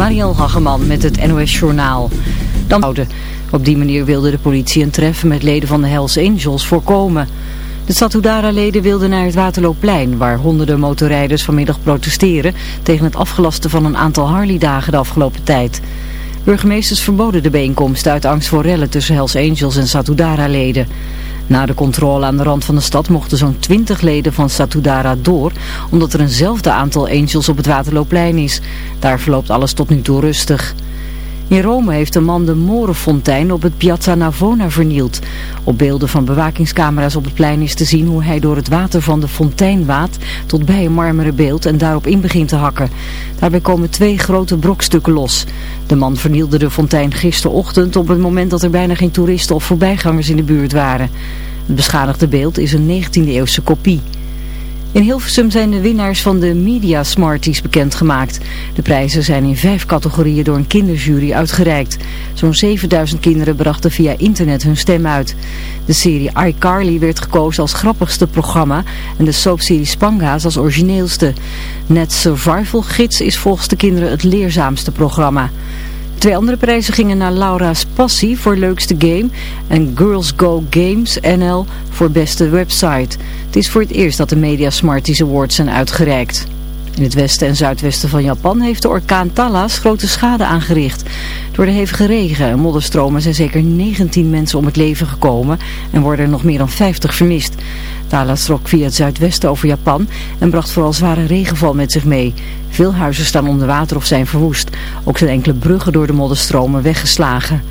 Mariel Hageman met het NOS Journaal. Dan. Op die manier wilde de politie een treffen met leden van de Hells Angels voorkomen. De Satudara-leden wilden naar het Waterloopplein, waar honderden motorrijders vanmiddag protesteren tegen het afgelasten van een aantal Harley-dagen de afgelopen tijd. Burgemeesters verboden de bijeenkomst uit angst voor rellen tussen Hells Angels en Satudara-leden. Na de controle aan de rand van de stad mochten zo'n 20 leden van Satudara door, omdat er eenzelfde aantal angels op het Waterloopplein is. Daar verloopt alles tot nu toe rustig. In Rome heeft een man de Morenfontein op het Piazza Navona vernield. Op beelden van bewakingscamera's op het plein is te zien hoe hij door het water van de fontein waadt tot bij een marmeren beeld en daarop in begint te hakken. Daarbij komen twee grote brokstukken los. De man vernielde de fontein gisterochtend op het moment dat er bijna geen toeristen of voorbijgangers in de buurt waren. Het beschadigde beeld is een 19e eeuwse kopie. In Hilversum zijn de winnaars van de Media Smarties bekendgemaakt. De prijzen zijn in vijf categorieën door een kinderjury uitgereikt. Zo'n 7000 kinderen brachten via internet hun stem uit. De serie iCarly werd gekozen als grappigste programma en de soapserie Spanga's als origineelste. Net Survival Gids is volgens de kinderen het leerzaamste programma. Twee andere prijzen gingen naar Laura's Passie voor leukste game en Girls Go Games NL voor beste website. Het is voor het eerst dat de Media Smarties Awards zijn uitgereikt. In het westen en zuidwesten van Japan heeft de orkaan Talas grote schade aangericht. Door de hevige regen en modderstromen zijn zeker 19 mensen om het leven gekomen en worden er nog meer dan 50 vermist. Talas trok via het zuidwesten over Japan en bracht vooral zware regenval met zich mee. Veel huizen staan onder water of zijn verwoest. Ook zijn enkele bruggen door de modderstromen weggeslagen.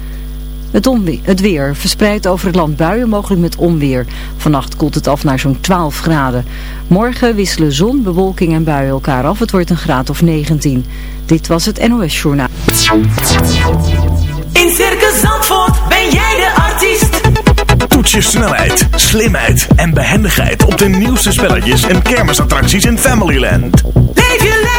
Het, het weer verspreidt over het land buien, mogelijk met onweer. Vannacht koelt het af naar zo'n 12 graden. Morgen wisselen zon, bewolking en buien elkaar af. Het wordt een graad of 19. Dit was het NOS Journaal. In Circus Zandvoort ben jij de artiest. Toets je snelheid, slimheid en behendigheid op de nieuwste spelletjes en kermisattracties in Familyland. Leef je lekker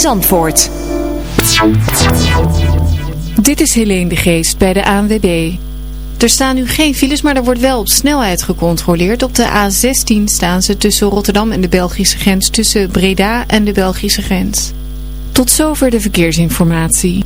Zandvoort. Dit is Helene de Geest bij de ANWB. Er staan nu geen files, maar er wordt wel op snelheid gecontroleerd. Op de A16 staan ze tussen Rotterdam en de Belgische grens, tussen Breda en de Belgische grens. Tot zover de verkeersinformatie.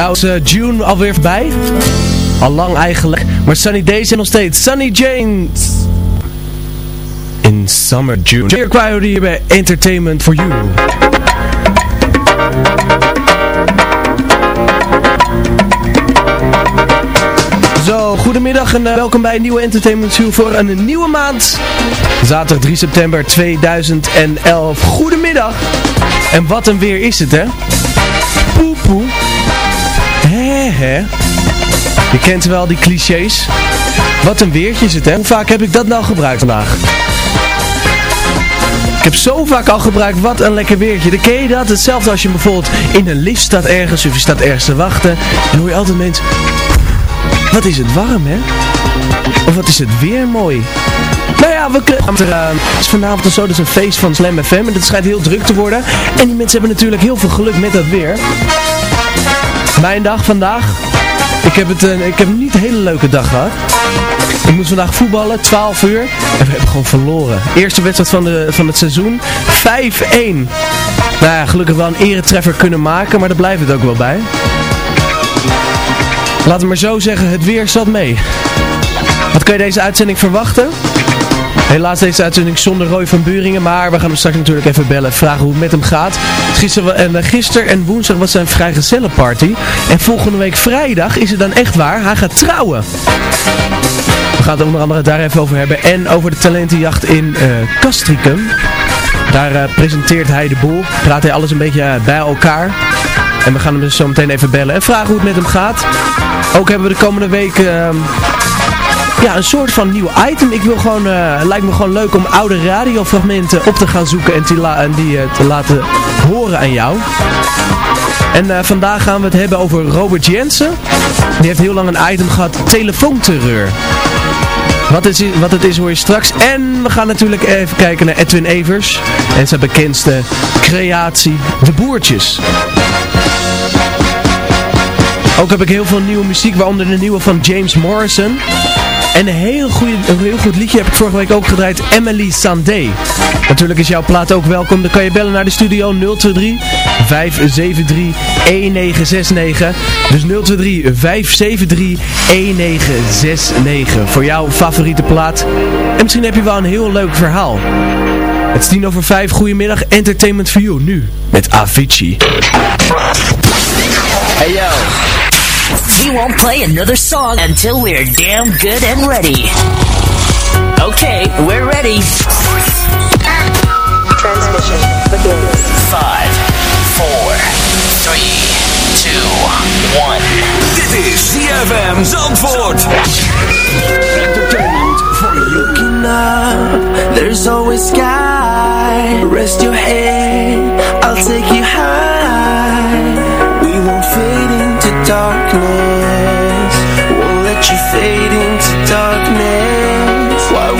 Nou is eh, June alweer voorbij. Al lang eigenlijk. Maar Sunny Days zijn nog steeds. Sunny James. In Summer June. Kwamen hier bij Entertainment for You. Zo, goedemiddag en eh, welkom bij een nieuwe Entertainment View voor een nieuwe maand. Zaterdag 3 september 2011. Goedemiddag. En wat een weer is het, hè? Hè. Je kent wel die clichés. Wat een weertje is het, hè? Hoe vaak heb ik dat nou gebruikt vandaag? Ik heb zo vaak al gebruikt, wat een lekker weertje. Dan ken je dat? Hetzelfde als je bijvoorbeeld in een lift staat ergens, of je staat ergens te wachten. En hoor je altijd mensen... Wat is het warm, hè? Of wat is het weer mooi? Nou ja, we kunnen... Uh, het is vanavond of zo, is een feest van Slam FM. En het schijnt heel druk te worden. En die mensen hebben natuurlijk heel veel geluk met dat weer. Mijn dag vandaag. Ik heb, het, uh, ik heb niet een hele leuke dag gehad. Ik moest vandaag voetballen, 12 uur. En we hebben gewoon verloren. Eerste wedstrijd van, de, van het seizoen. 5-1. Nou ja, gelukkig wel een eretreffer kunnen maken. Maar daar blijft het ook wel bij. Laten we maar zo zeggen, het weer zat mee. Wat kun je deze uitzending verwachten? Helaas deze uitzending zonder Roy van Buringen, maar we gaan hem straks natuurlijk even bellen, vragen hoe het met hem gaat. Gisteren en, uh, gister en woensdag was zijn vrijgezellenparty. En volgende week vrijdag is het dan echt waar, hij gaat trouwen. We gaan het onder andere daar even over hebben en over de talentenjacht in uh, Castricum. Daar uh, presenteert hij de boel, praat hij alles een beetje bij elkaar. En we gaan hem dus zo meteen even bellen en vragen hoe het met hem gaat. Ook hebben we de komende week ehm, ja, een soort van nieuw item. Ik wil gewoon, het lijkt me gewoon leuk om oude radiofragmenten op te gaan zoeken en, die uh, te laten horen aan jou. En uh, vandaag gaan we het hebben over Robert Jensen. Die heeft heel lang een item gehad, telefoonterreur. Wat is, wat het is hoor je straks. En we gaan natuurlijk even kijken naar Edwin Evers. En zijn bekendste creatie, De Boertjes. Ook heb ik heel veel nieuwe muziek, waaronder de nieuwe van James Morrison. En een heel, goed liedje heb ik vorige week ook gedraaid, Emily Sandé. Natuurlijk is jouw plaat ook welkom. Dan kan je bellen naar de studio 023 573 1969. Dus 023 573 1969 voor jouw favoriete plaat. En misschien heb je wel een heel leuk verhaal. Het is tien over vijf. Goedemiddag. Entertainment for you. Nu met Avicii. Hey yo. We won't play another song until we're damn good and ready. Okay, we're ready. Transmission begins. Five, four, three, two, one. Dit is ZFM Zandvoort. Entertainment for you. Looking up, there's always sky. Rest your head, I'll take you high. We won't fade into darkness. Won't let you fade into darkness. Why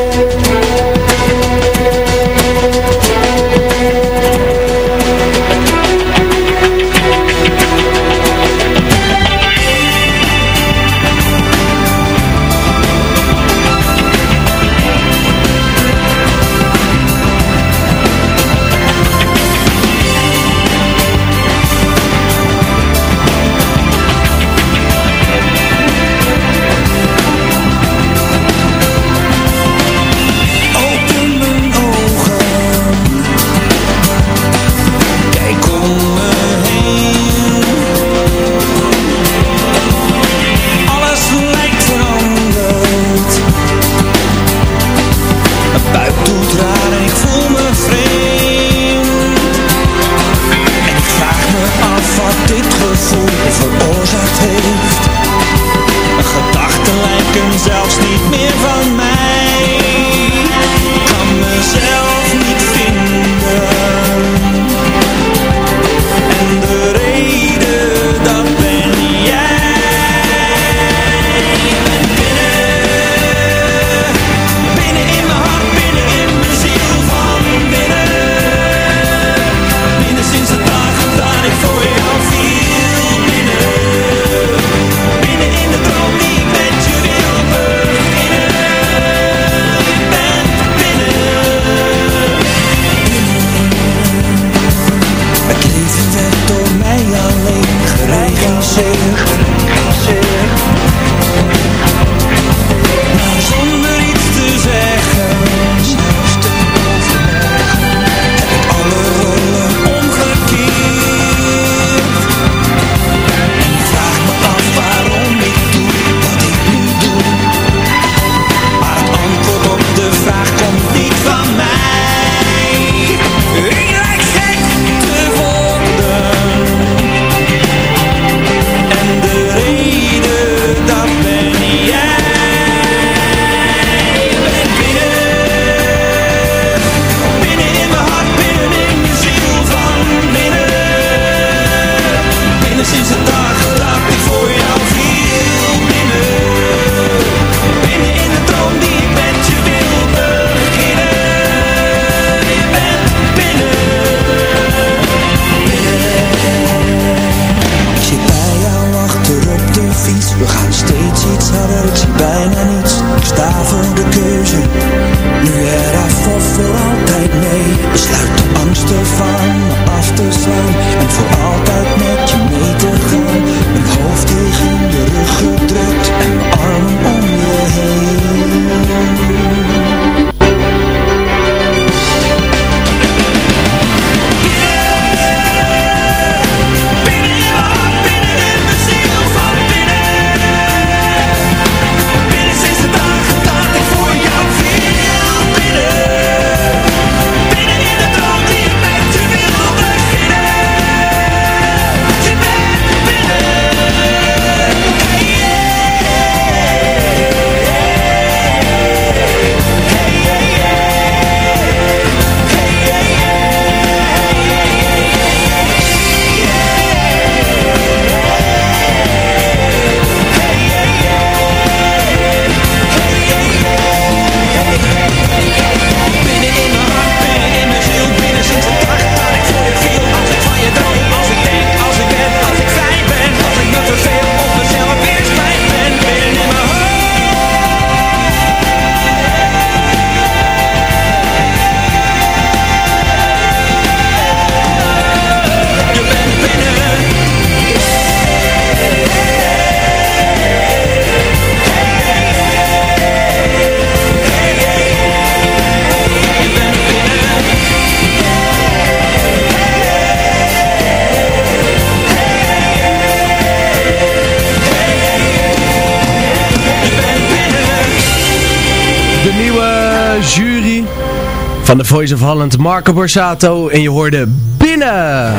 Marco Borsato en je hoorde Binnen.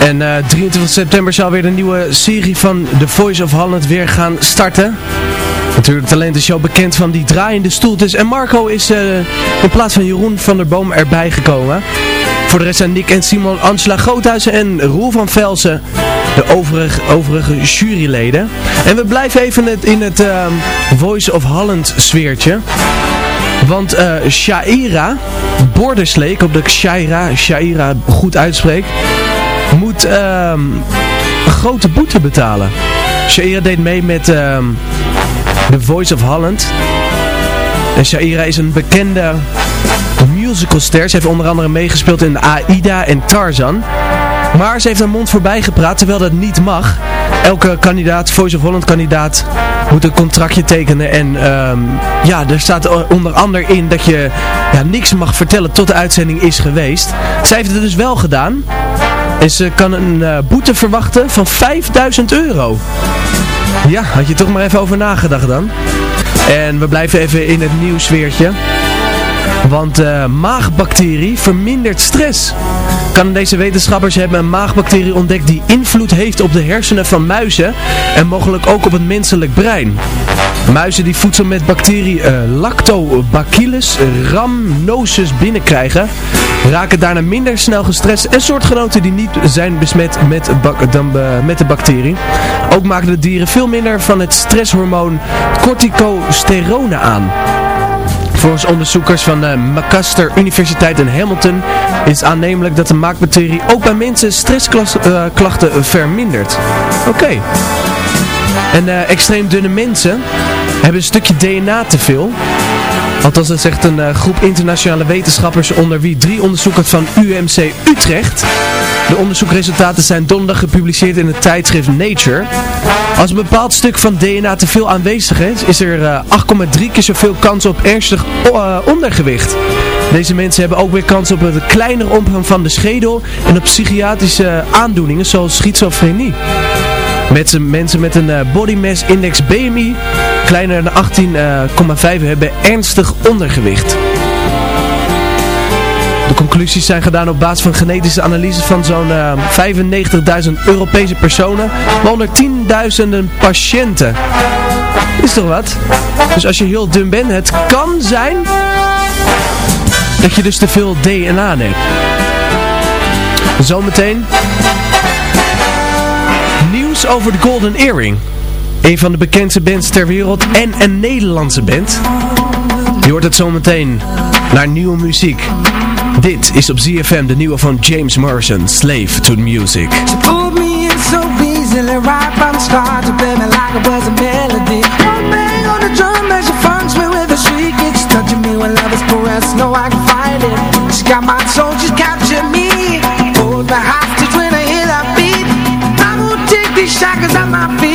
En eh, uh, 23 september zal weer de nieuwe serie van The Voice of Holland weer gaan starten. Natuurlijk talentenshow bekend van die draaiende stoeltjes. Dus, en Marco is uh, in plaats van Jeroen van der Boom erbij gekomen. Voor de rest zijn Nick en Simon, Angela Groothuizen en Roel van Velsen de overige, overige juryleden. En we blijven even in het, eh, Voice of Holland sfeertje. Want uh, Shaira, Borderslee, ik hoop dat ik Shaira, Shaira goed uitspreek, moet ehm, een grote boete betalen. Shaira deed mee met ehm, The Voice of Holland. En Shaira is een bekende musicalster. Ze heeft onder andere meegespeeld in Aida en Tarzan. Maar ze heeft haar mond voorbij gepraat, terwijl dat niet mag. Elke kandidaat, Voice of Holland kandidaat, moet een contractje tekenen. En ehm, ja, er staat onder andere in dat je ja, niks mag vertellen tot de uitzending is geweest. Zij heeft het dus wel gedaan. En ze kan een eh, boete verwachten van 5000 euro. Ja, had je toch maar even over nagedacht dan. En we blijven even in het nieuwsweertje. Want eh, maagbacterie vermindert stress. Canadese wetenschappers hebben een maagbacterie ontdekt die invloed heeft op de hersenen van muizen en mogelijk ook op het menselijk brein. Muizen die voedsel met bacterie uh, Lactobacillus rhamnosus binnenkrijgen, raken daarna minder snel gestrest en soortgenoten die niet zijn besmet met, dan, uh, met de bacterie. Ook maken de dieren veel minder van het stresshormoon corticosterone aan. Volgens onderzoekers van de Macaster Universiteit in Hamilton is aannemelijk dat de maakbacterie ook bij mensen stressklachten uh, vermindert. Oké. En uh, extreem dunne mensen hebben een stukje DNA te veel. Althans, dat zegt een groep internationale wetenschappers onder wie drie onderzoekers van UMC Utrecht. De onderzoekresultaten zijn donderdag gepubliceerd in het tijdschrift Nature. Als een bepaald stuk van DNA te veel aanwezig is, is er uh, 8,3 keer zoveel kans op ernstig uh, ondergewicht. Deze mensen hebben ook weer kans op een kleinere omvang van de schedel en op psychiatrische aandoeningen zoals schizofrenie. Met mensen met een body mass index BMI kleiner dan 18,5 hebben ernstig ondergewicht. De conclusies zijn gedaan op basis van genetische analyses van zo'n uh, 95.000 Europese personen, waaronder tienduizenden patiënten. Is toch wat? Dus als je heel dun bent, het kan zijn dat je dus te veel DNA neemt. Zometeen nieuws over de Golden Earring. Een van de bekendste bands ter wereld en een Nederlandse band. Je hoort het zometeen naar nieuwe muziek. Dit is op ZFM de nieuwe van James Morrison, Slave to Music. She pulled me in so easily right from the start To play me like it was a melody. One bang on the drum as she funks me with a shriek It's touching me when love is caressed, no I can fight it. She got my soul, she's captured me. Hold me hostage when I hear that beat. I won't take these shackles at my feet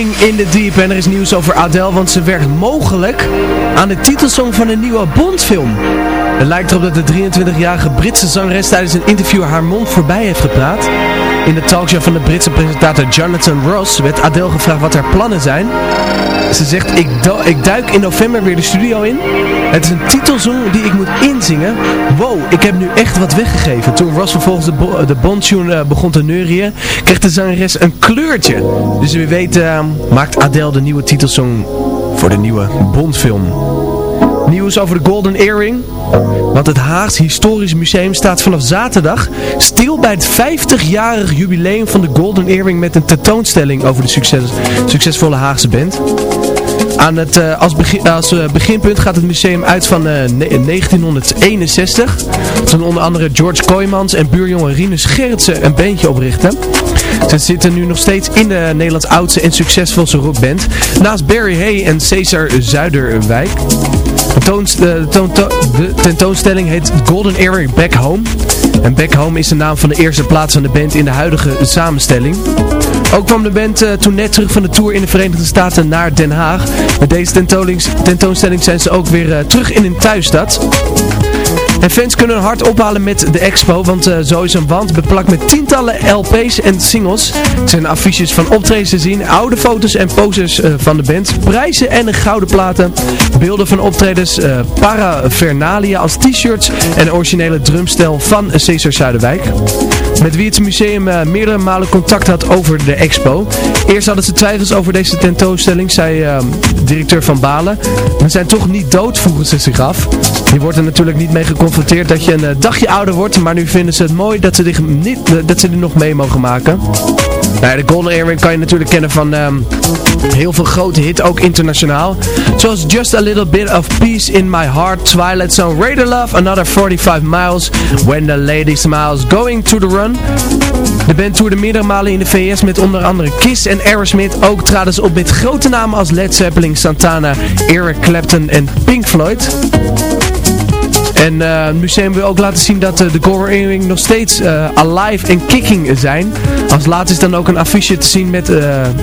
In the Deep. En er is nieuws over Adele, want ze werkt mogelijk aan de titelsong van een nieuwe Bondfilm. Het lijkt erop dat de 23-jarige Britse zangeres tijdens een interview haar mond voorbij heeft gepraat. In de talkshow van de Britse presentator Jonathan Ross werd Adele gevraagd wat haar plannen zijn. Ze zegt, ik, ik duik in november weer de studio in. Het is een titelsong die ik moet inzingen. Wow, ik heb nu echt wat weggegeven. Toen Ross vervolgens de, de Bond-tune eh, begon te neurien, kreeg de zangeres een kleurtje. Dus wie weet eh, maakt Adele de nieuwe titelsong voor de nieuwe Bond-film. Nieuws over de Golden Earring. Want het Haags Historisch Museum staat vanaf zaterdag stil bij het 50-jarig jubileum van de Golden Earring met een tentoonstelling over de succes, succesvolle Haagse band. Aan het, eh, als, eh, beginpunt gaat het museum uit van eh, ne- 1961. Toen onder andere George Kooijmans en buurjongen Rinus Gerritsen een bandje oprichten. Ze zitten nu nog steeds in de Nederlands oudste en succesvolste rockband. Naast Barry Hay en Cesar Zuiderwijk. De, toons- de de tentoonstelling heet Golden Earring Back Home. En Back Home is de naam van de eerste plaats van de band in de huidige samenstelling. Ook kwam de band eh, toen net terug van de tour in de Verenigde Staten naar Den Haag. Met deze tentoonstelling zijn ze ook weer eh, terug in hun thuisstad. En fans kunnen hun hart ophalen met de expo, want eh, zo is een wand beplakt met tientallen LP's en singles. Er zijn affiches van optredens te zien, oude foto's en posters eh, van de band, prijzen en gouden platen, beelden van optredens, eh, paraphernalia als t-shirts en originele drumstel van Cesar Zuiderwijk. Met wie het museum eh, meerdere malen contact had over de expo. Eerst hadden ze twijfels over deze tentoonstelling, zei eh, directeur van Balen. We zijn toch niet dood, vroegen ze zich af. Je wordt er natuurlijk niet mee geconfronteerd dat je een eh, dagje ouder wordt, maar nu vinden ze het mooi dat ze dit, niet, eh, dat ze dit nog mee mogen maken. Nou de Golden Earring kan je natuurlijk kennen van ehm, heel veel grote hits, ook internationaal. Zoals Just a Little Bit of Peace in My Heart, Twilight Zone, Radar Love, Another 45 Miles, When the Lady Smiles, Going to the Run. De band toerde meerdere malen in de VS met onder andere Kiss en Aerosmith. Ook traden ze op met grote namen als Led Zeppelin, Santana, Eric Clapton en Pink Floyd. En eh, het museum wil ook laten zien dat eh, de Golden Earring nog steeds eh, alive en kicking zijn. Als laatst is dan ook een affiche te zien met,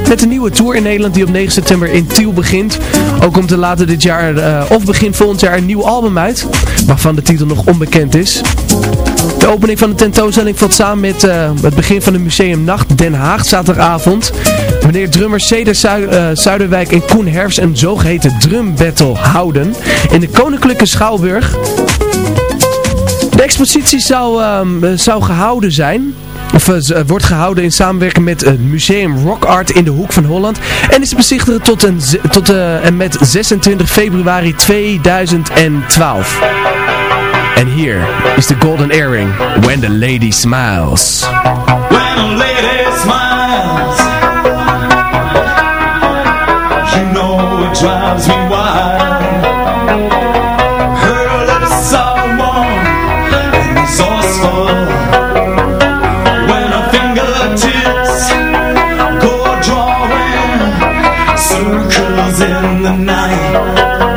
met een nieuwe tour in Nederland die op 9 september in Tiel begint. Ook komt er later dit jaar of begin volgend jaar een nieuw album uit, waarvan de titel nog onbekend is. De opening van de tentoonstelling valt samen met eh, het begin van de museumnacht Den Haag zaterdagavond. Wanneer drummers Ceder eh, Zuiderwijk en Koen Herfst een zogeheten drum battle houden in de Koninklijke Schouwburg. De expositie zou, ehm, eh, zou gehouden zijn. Of eh, wordt gehouden in samenwerking met het Museum Rock Art in de Hoek van Holland. En is te bezichtigen tot, tot en met 26 februari 2012. En here is the Golden Earring, When the Lady Smiles. When a lady smiles, you know it drives me wild. Her lips are warm and resourceful. When her fingertips go drawing circles in the night,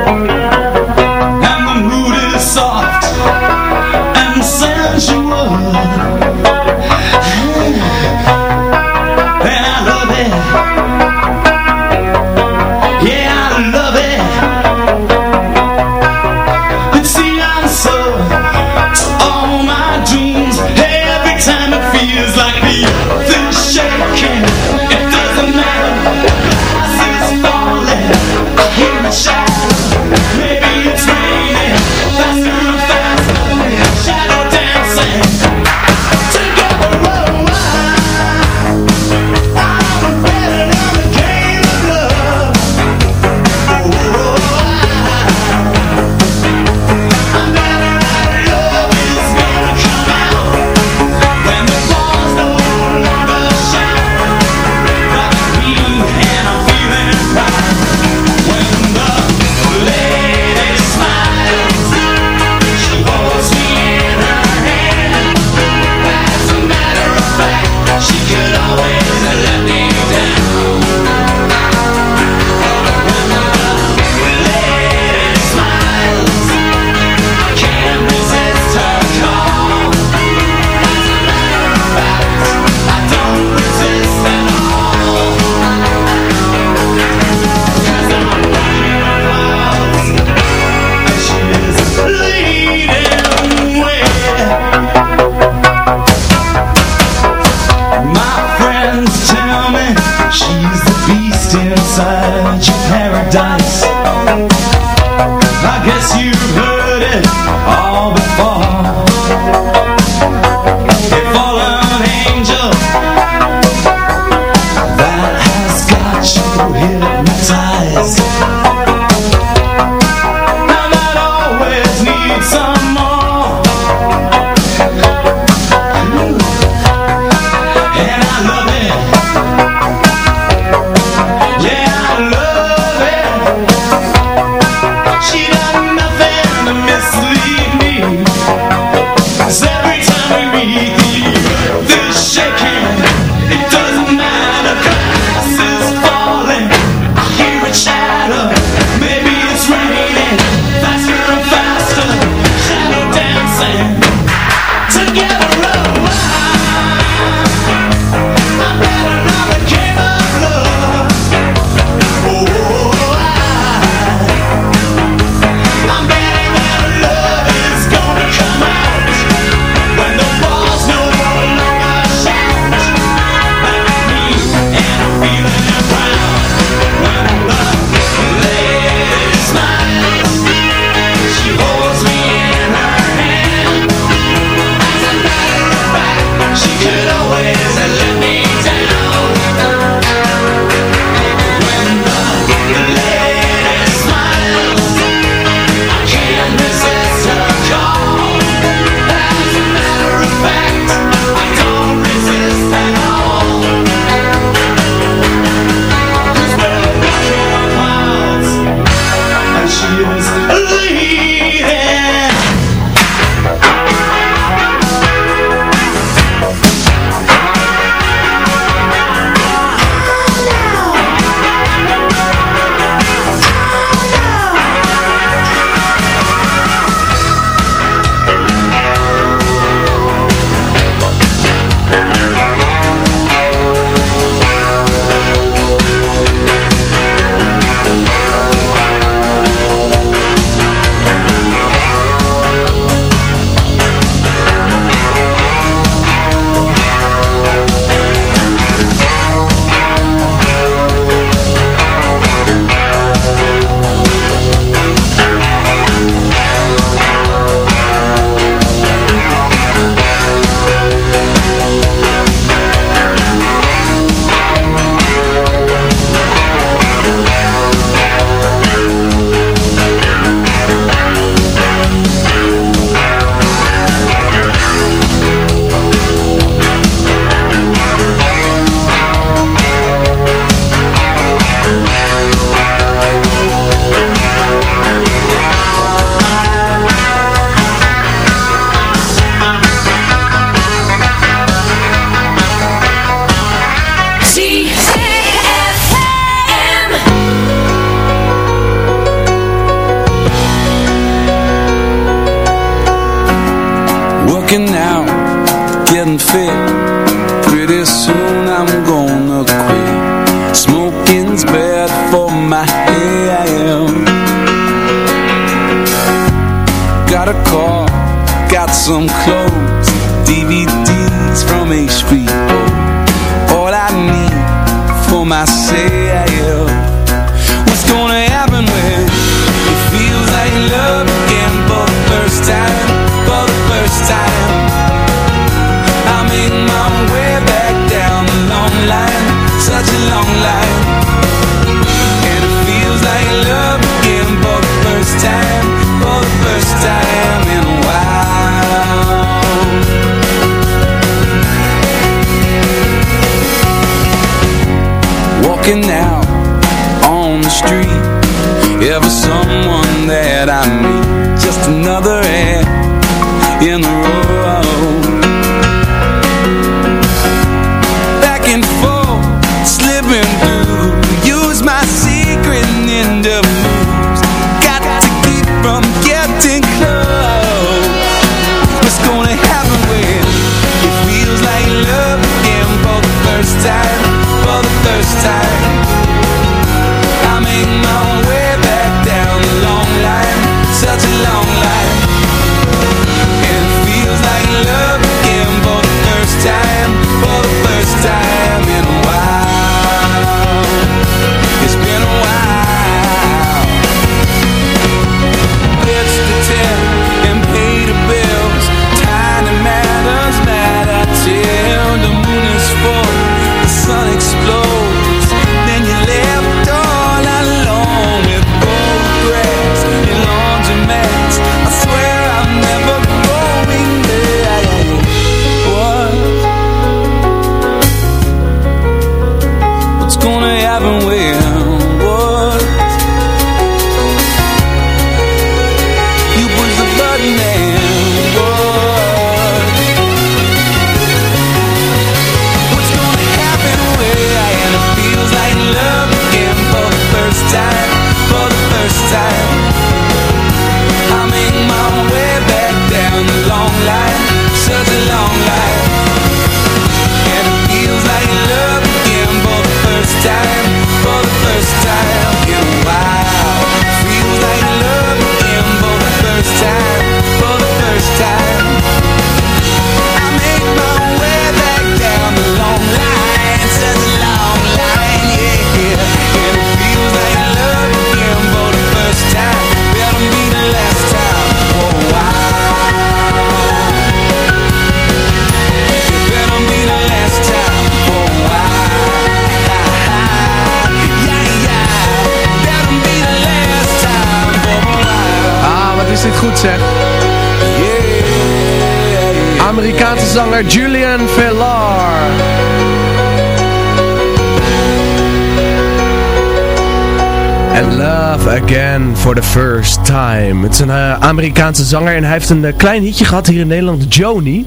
for the First Time. Het is een eh, Amerikaanse zanger en hij heeft een eh, klein hitje gehad hier in Nederland, Joni.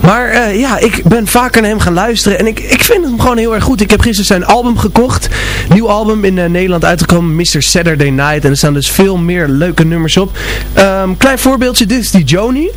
Maar eh, ja, ik ben vaker naar hem gaan luisteren en ik, ik vind hem gewoon heel erg goed. Ik heb gisteren zijn album gekocht. Nieuw album in Nederland uitgekomen, Mr. Saturday Night. En er staan dus veel meer leuke nummers op. Ehm, klein voorbeeldje, dit is die Joni.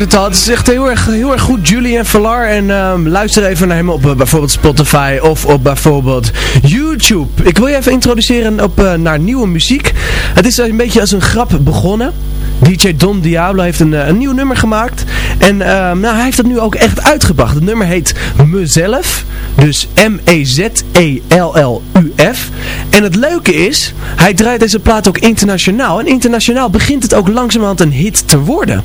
Het is echt heel erg, heel erg goed. Julian Villar. En ehm, luister even naar hem op eh, bijvoorbeeld Spotify of op bijvoorbeeld YouTube. Ik wil je even introduceren op, eh, naar nieuwe muziek. Het is een beetje als een grap begonnen. DJ Don Diablo heeft een, eh, een nieuw nummer gemaakt. En ehm, nou, hij heeft het nu ook echt uitgebracht. Het nummer heet Mezelf. Dus M-E-Z-E-L-L-U-F. En het leuke is, hij draait deze plaat ook internationaal. En internationaal begint het ook langzamerhand een hit te worden.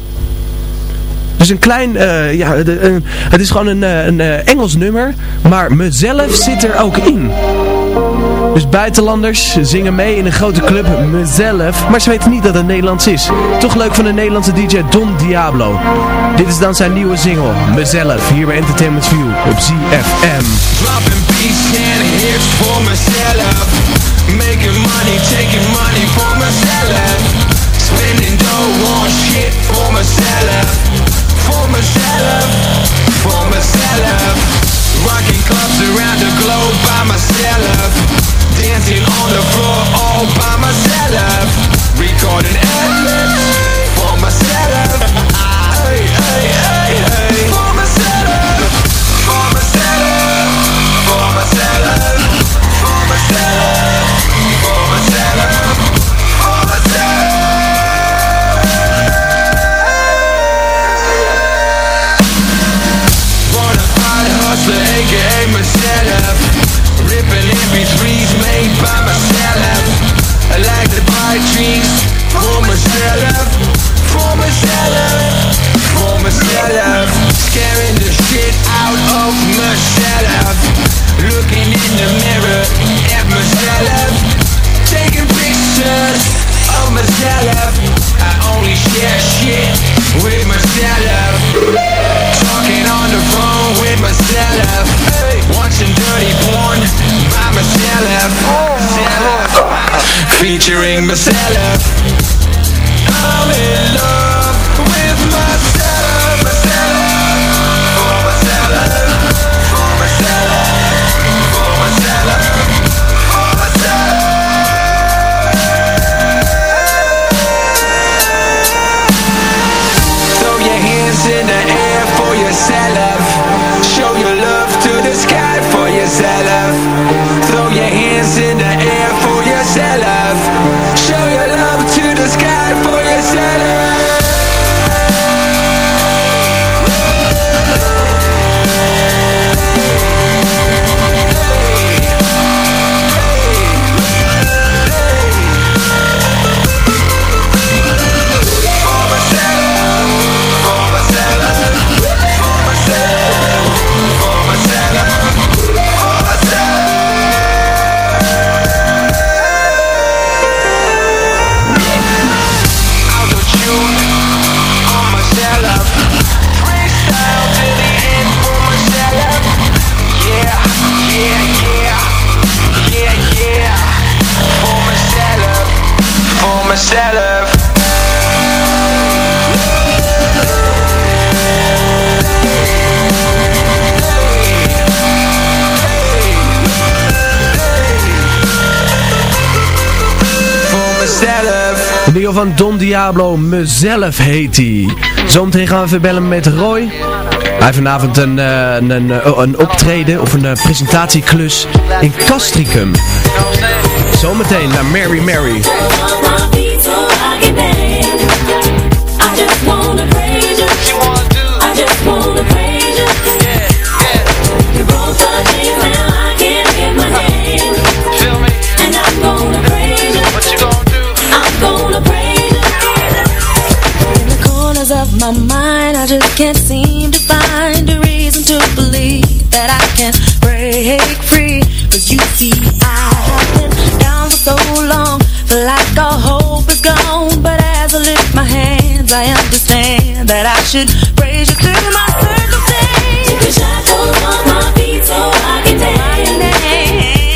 Dus een klein, eh, ja, de- het is gewoon een, eh, een eh, Engels nummer, maar mezelf zit er ook in. Dus buitenlanders zingen mee in een grote club, mezelf, maar ze weten niet dat het Nederlands is. Toch leuk van de Nederlandse DJ Don Diablo. Dit is dan zijn nieuwe single, mezelf, hier bij Entertainment View op ZFM. For Making money, taking money for myself Spending dough on shit for myself For myself, for myself. Rocking clubs around the globe by myself. Dancing on the floor all by myself. Recording adlibs myself De van Don Diablo, mezelf heet hij. Zometeen gaan we even bellen met Roy. Hij heeft vanavond een, eh, een, een, een optreden of een eh, presentatieklus in Castricum. Zometeen naar Mary Mary. My mind I just can't seem understand that I should praise you through my circumstance Take off my feet so I can dance.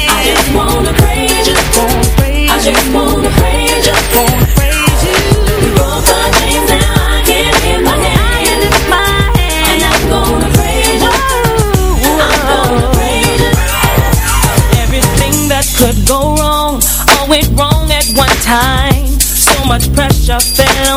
I just wanna praise you. I just wanna praise you. Wanna praise you. You broke my chains now I can lift my hand. And I'm gonna praise you. I'm gonna praise you. Everything that could go wrong All went wrong at one time. So much pressure fell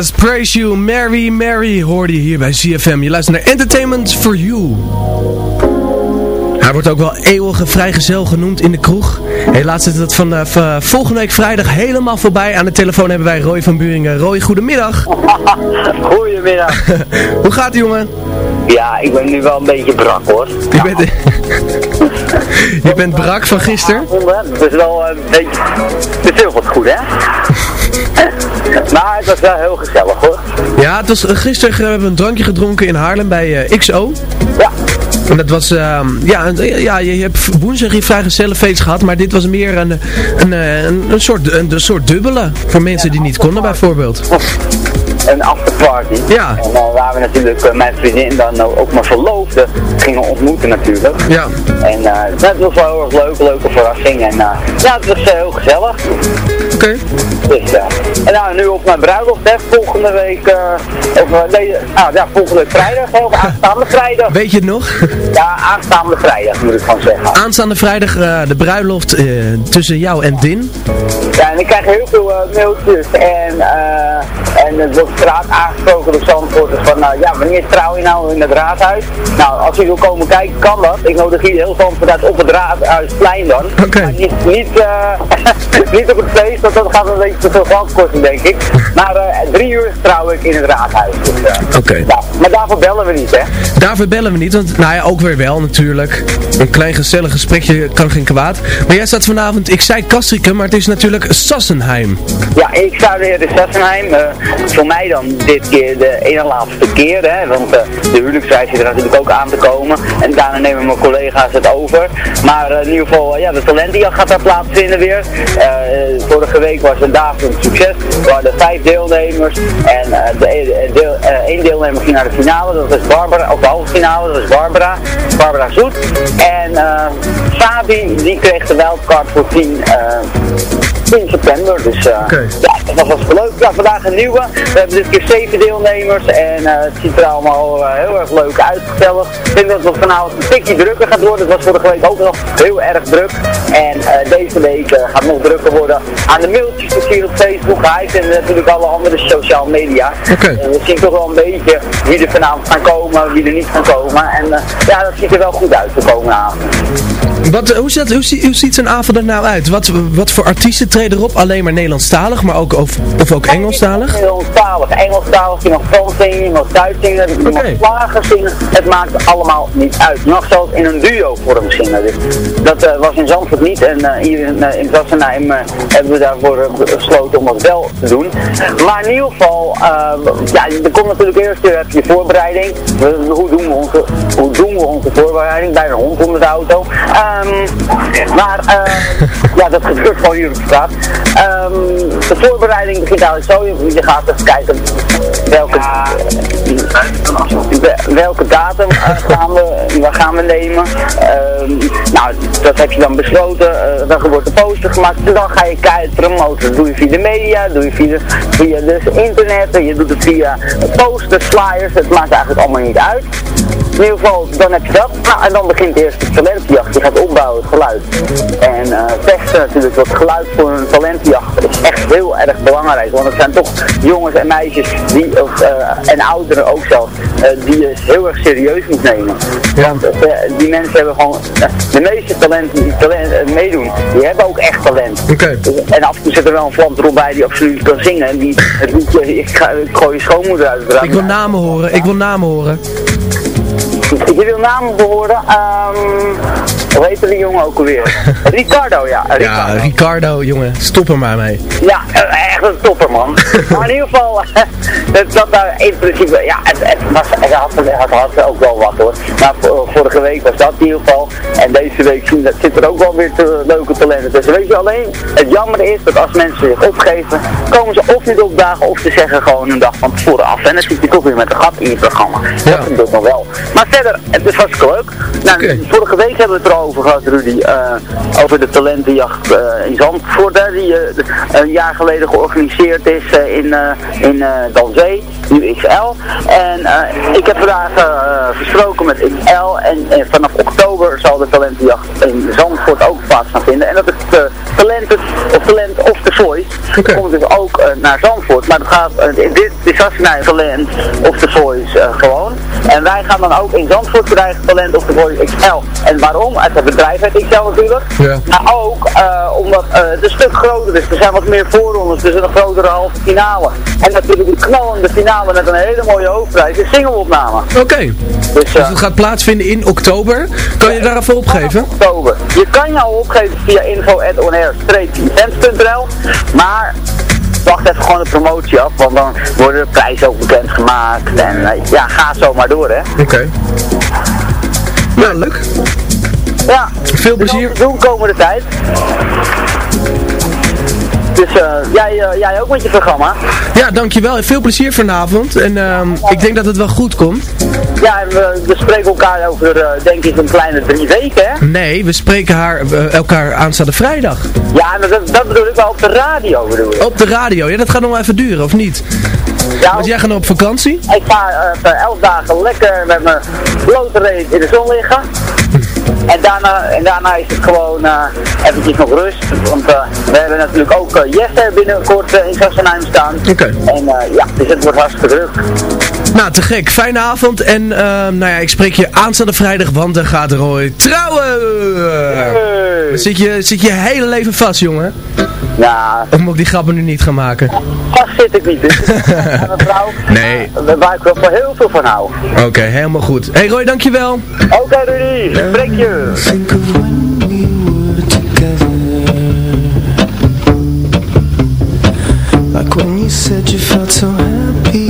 Shakeless, Praise You, Mary Mary hoorde je hier bij CFM. Je luistert naar Entertainment for You. Hij wordt ook wel eeuwige vrijgezel genoemd in de kroeg. Helaas is dat van eh, volgende week vrijdag helemaal voorbij. Aan de telefoon hebben wij Roy van Buringen. Roy, goedemiddag. Goedemiddag. Hoe gaat het jongen? Ja, ik ben nu wel een beetje brak hoor. Je bent, je bent brak van gisteren? Het is wel een beetje te veel wat goed hè? Maar het was wel heel gezellig hoor. Ja, het was, eh, gisteren hebben we een drankje gedronken in Haarlem bij eh, XO. Ja. En dat was, ehm, ja, ja, je hebt woensdag je vrijgezellenfeest gehad, maar dit was meer een, een, eh, een, een, soort, een, een soort dubbele. Voor mensen die niet konden bijvoorbeeld. Een afterparty. Ja. En dan waren we natuurlijk uh, mijn vriendin dan ook mijn verloofde gingen ontmoeten natuurlijk. Ja. En dat was wel heel erg leuk, leuke verrassing. En ja, het was heel gezellig. Oké. Okay. Dus, uh, en nou, nu op mijn bruiloft, hè, volgende week, uh, of nee, nou ja, volgende vrijdag, hè, of aanstaande vrijdag. Weet je het nog? Ja, aanstaande vrijdag moet ik van zeggen. Aanstaande vrijdag uh, de bruiloft tussen jou en Din. Ja, en ik krijg heel veel mailtjes en, en het straat aangesproken door Zandvoorters van, uh, ja, wanneer trouw je nou in het raadhuis? Nou, als u wil komen kijken, kan dat. Ik nodig hier heel Zandvoort uit op het raadhuisplein dan. Oké. Okay. Niet, niet, niet op het feest, want dat gaat een beetje te veel geld kosten, denk ik. Maar drie uur trouw ik in het raadhuis. Dus, Oké. Okay. Ja, maar daarvoor bellen we niet, hè? Daarvoor bellen we niet, want nou ja, ook weer wel natuurlijk. Een klein gezellig gesprekje kan geen kwaad. Maar jij staat vanavond, ik zei Castricum, maar het is natuurlijk Sassenheim. Ja, ik sta weer in Sassenheim. Eh, voor mij dan dit keer de ene laatste keer, hè, want eh, de huwelijksreis zit er natuurlijk ook aan te komen. En daarna nemen mijn collega's het over. Maar eh, in ieder geval, ja, de talentenjacht gaat daar plaatsvinden weer. vorige week was een dag een succes. Er waren vijf deelnemers en de, deel, één deelnemer ging naar de finale, dat was Barbara, of de halve finale, dat was Barbara, Barbara Zoet. En Fabi, die kreeg de wildcard voor 10 in september. Dus uh, ja, dat was leuk. Ja, vandaag een nieuwe. We hebben dit keer zeven deelnemers en uh, het ziet er allemaal heel erg leuk uitgesteld. Ik denk dat het vanavond een tikje drukker gaat worden. Het was vorige week ook nog heel erg druk. En deze week gaat het nog drukker worden aan de mailtjes zien op Facebook, Hive en natuurlijk alle andere sociale media. Okay. we zien toch wel een beetje wie er vanavond gaan komen, wie er niet gaan komen. En ja, dat ziet er wel goed uit de komende avond. Wat, hoe, ziet, hoe, hoe ziet zo'n avond er nou uit? Wat, wat voor artiesten treden erop? Alleen maar Nederlandstalig, maar ook, of, of ook Engelstalig? Nederlandstalig, Engelstalig, je mag Frans zingen, je mag Duits zingen, je mag slager zingen. Het maakt allemaal niet uit. Je mag zelfs in een duo vorm zingen. Dus dat uh, was in Zandvoort niet en uh, hier in, uh, in Zassenheim hebben we daarvoor besloten om dat wel te doen. Maar in ieder geval, ja, er komt natuurlijk eerst weer je voorbereiding. hoe, doen we onze, hoe doen we onze voorbereiding? Bij een hond onder de auto. Um, maar uh, ja, dat gebeurt gewoon hier op de straat. Um, de voorbereiding begint eigenlijk zo. Je gaat even kijken welke, welke datum uh, gaan, we, gaan we nemen. Um, nou, dat heb je dan besloten. Uh, dan wordt de poster gemaakt. En dan ga je kijken promoten. Doe je via de media, doe je via, via dus internet. Je doet het via posters, flyers. Het maakt eigenlijk allemaal niet uit. In ieder geval, dan heb je dat. Nou, en dan begint eerst de talentjacht. Je gaat opbouwen, het geluid. En uh, testen natuurlijk, dat geluid voor een talentjacht is echt heel erg belangrijk. Want het zijn toch jongens en meisjes, die, of, uh, en ouderen ook zelf, uh, die je heel erg serieus moet nemen. Ja. Want die mensen hebben gewoon, de meeste talenten die talent, meedoen, die hebben ook echt talent. Okay. En af en toe zit er wel een vlam erop bij die absoluut kan zingen. En die, het liedje, ik, ga, ik gooi je schoonmoeder uit het raam. Ik wil namen horen, ik wil namen horen. Je wil namen behoren. Um, hoe heet die jongen ook alweer? Ricardo, ja. Ricardo. Ja, Ricardo, jongen. Stop er maar mee. Ja, echt een topper, man. maar in ieder geval, dat, dat daar in principe, ja, het, het, was, het, had, het had ook wel wat hoor. Maar vorige week was dat in ieder geval. En deze week zit er ook wel weer te, leuke talenten tussen. Weet je alleen, het jammer is dat als mensen zich opgeven, komen ze of niet opdagen of ze zeggen gewoon een dag van tevoren af. En dan zit je toch weer met een gat in je programma. Ja. Dat doet nog wel. Maar verder, het is hartstikke leuk. Nou, okay. vorige week hebben we het erover gehad, Rudy, uh, over de talentenjacht uh, in Zandvoort, hè, die uh, een jaar geleden georganiseerd is in, in Danzee, nu XL. En ik heb vandaag gesproken met XL en, vanaf oktober zal de talentenjacht in Zandvoort ook plaats gaan vinden. En dat is Talented, of Talent of The Voice. Okay. Komt dus ook naar Zandvoort, maar het gaat, dit is als Talent of The Voice gewoon. En wij gaan dan ook in Zandvoort krijgen Talent of The Voice XL. En waarom? Het is bedrijf het XL natuurlijk. Ja. Maar ook uh, omdat uh, het een stuk groter is. Er zijn wat meer voorrondes, dus een grotere halve finale. En natuurlijk een knallende finale met een hele mooie hoofdprijs, een single-opname. Oké. Okay. Dus, uh, dus, het gaat plaatsvinden in oktober. Kan je daar even opgeven? oktober. Je kan je al opgeven via info.onair-events.nl Maar wacht even gewoon de promotie af, want dan worden de prijzen ook bekendgemaakt. En uh, ja, ga zo maar door, hè. Oké. Okay. Nou, leuk. Ja. Veel plezier. doen komende tijd. Dus uh, jij, uh, jij ook met je programma. Ja, dankjewel. En veel plezier vanavond. En uh, ik denk dat het wel goed komt. Ja, en we, we spreken elkaar over, uh, denk ik, een kleine drie weken, hè? Nee, we spreken haar, elkaar aanstaande vrijdag. Ja, maar dat, dat bedoel ik wel op de radio, bedoel ik. Op de radio, ja, dat gaat nog even duren, of niet? Ja, Want jij gaat nog op vakantie? Ik ga uh, elf dagen lekker met mijn blote reet in de zon liggen. En daarna, en daarna is het gewoon uh, eventjes nog rust. Want uh, we hebben natuurlijk ook uh, Jesse binnenkort in Sassenheim staan. Oké. Okay. En ja, dus het wordt hartstikke druk. Nou, te gek. Fijne avond. En eh, nou ja, ik spreek je aanstaande vrijdag, want dan gaat Roy trouwen. Hey. Zit, je, zit je hele leven vast, jongen? Ja. Of moet ik die grappen nu niet gaan maken? Vast zit ik niet. Dus. Nee. Waar ik wel voor heel veel van hou. Oké, helemaal goed. Hey Roy, dankjewel. Oké Rudy, spreek je. Think of when we were together Like when you said you felt so happy